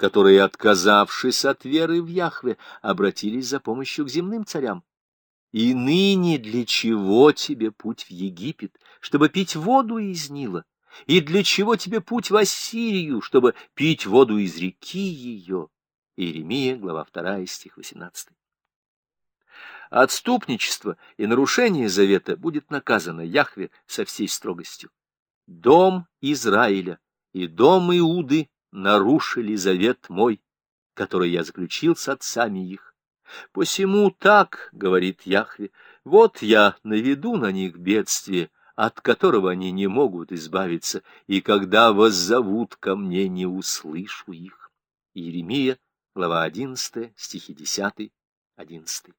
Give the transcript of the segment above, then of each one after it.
которые, отказавшись от веры в Яхве, обратились за помощью к земным царям. И ныне для чего тебе путь в Египет, чтобы пить воду из Нила? И для чего тебе путь в Ассирию, чтобы пить воду из реки ее? Иеремия, глава 2, стих 18. Отступничество и нарушение завета будет наказано Яхве со всей строгостью. Дом Израиля и дом Иуды нарушили завет мой, который я заключил с отцами их. Посему так, — говорит Яхве, — вот я наведу на них бедствие, от которого они не могут избавиться, и когда воззовут ко мне, не услышу их. Иеремия, глава 11, стихи 10, 11.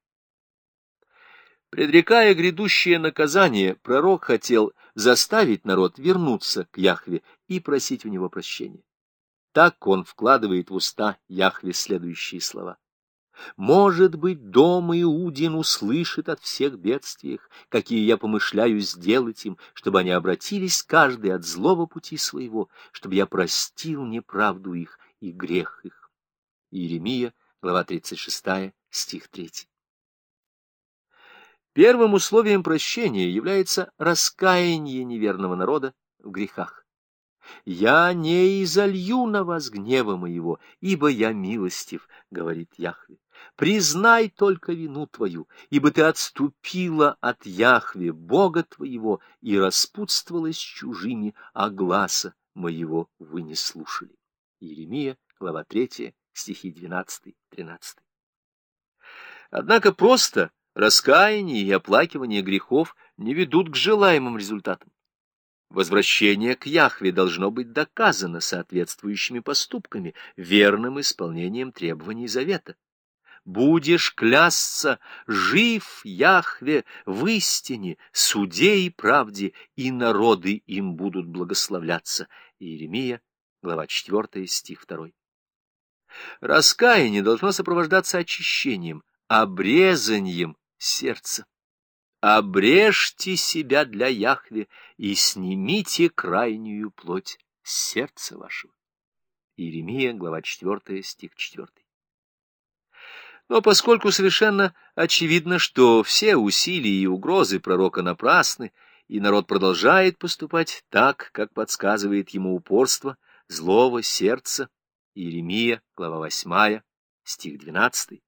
Предрекая грядущее наказание, пророк хотел заставить народ вернуться к Яхве и просить у него прощения. Так он вкладывает в уста Яхве следующие слова. Может быть, дом Иудин услышит от всех бедствиях, какие я помышляю сделать им, чтобы они обратились каждый от злого пути своего, чтобы я простил неправду их и грех их. Иеремия, глава 36, стих 3. Первым условием прощения является раскаяние неверного народа в грехах. «Я не изолью на вас гнева моего, ибо я милостив», — говорит Яхве. «Признай только вину твою, ибо ты отступила от Яхве, Бога твоего, и распутствовалась чужими, а гласа моего вы не слушали». Иеремия, глава 3, стихи 12-13. Однако просто раскаяние и оплакивание грехов не ведут к желаемым результатам. Возвращение к Яхве должно быть доказано соответствующими поступками, верным исполнением требований завета. Будешь клясться, жив Яхве в истине, суде и правде, и народы им будут благословляться. Иеремия, глава 4, стих 2. Раскаяние должно сопровождаться очищением, обрезанием сердца. Обрежьте себя для Яхве и снимите крайнюю плоть с сердца вашего. Иеремия, глава 4, стих 4. Но поскольку совершенно очевидно, что все усилия и угрозы пророка напрасны, и народ продолжает поступать так, как подсказывает ему упорство злого сердца, Иеремия, глава 8, стих 12,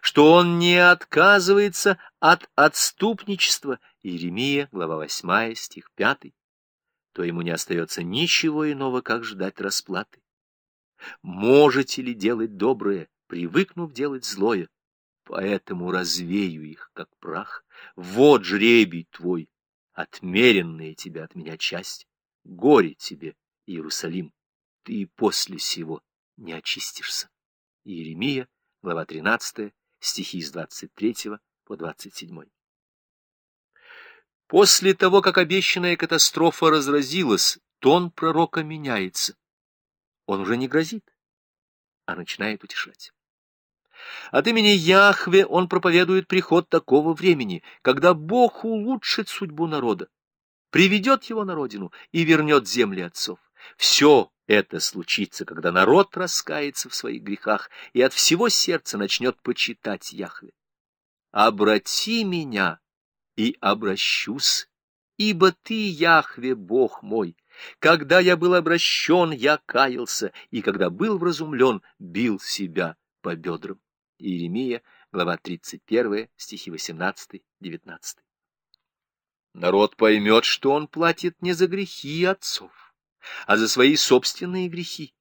что он не отказывается от отступничества, Иеремия, глава 8, стих 5, то ему не остается ничего иного, как ждать расплаты. Можете ли делать доброе, привыкнув делать злое? Поэтому развею их, как прах. Вот жребий твой, отмеренная тебя от меня часть. Горе тебе, Иерусалим, ты после сего не очистишься. Иеремия, глава 13, стихи с 23 по 27. После того, как обещанная катастрофа разразилась, тон пророка меняется. Он уже не грозит, а начинает утешать. От имени Яхве он проповедует приход такого времени, когда Бог улучшит судьбу народа, приведет его на родину и вернет земли отцов. Все это случится, когда народ раскается в своих грехах и от всего сердца начнет почитать Яхве. «Обрати меня, и обращусь, ибо ты, Яхве, Бог мой. Когда я был обращен, я каялся, и когда был вразумлен, бил себя по бедрам». Иеремия, глава 31, стихи 18-19. Народ поймет, что он платит не за грехи отцов, а за свои собственные грехи.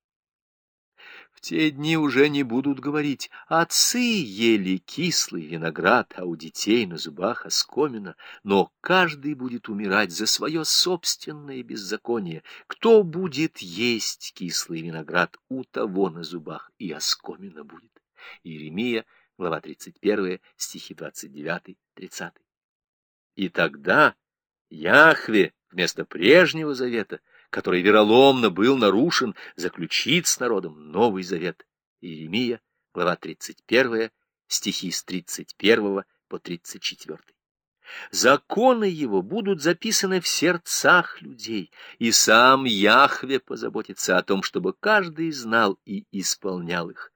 В те дни уже не будут говорить «отцы ели кислый виноград, а у детей на зубах оскомина», но каждый будет умирать за свое собственное беззаконие. Кто будет есть кислый виноград, у того на зубах и оскомина будет. Иеремия, глава 31, стихи 29-30. И тогда Яхве вместо прежнего завета — который вероломно был нарушен, заключит с народом Новый Завет. Иеремия, глава 31, стихи с 31 по 34. Законы его будут записаны в сердцах людей, и сам Яхве позаботится о том, чтобы каждый знал и исполнял их.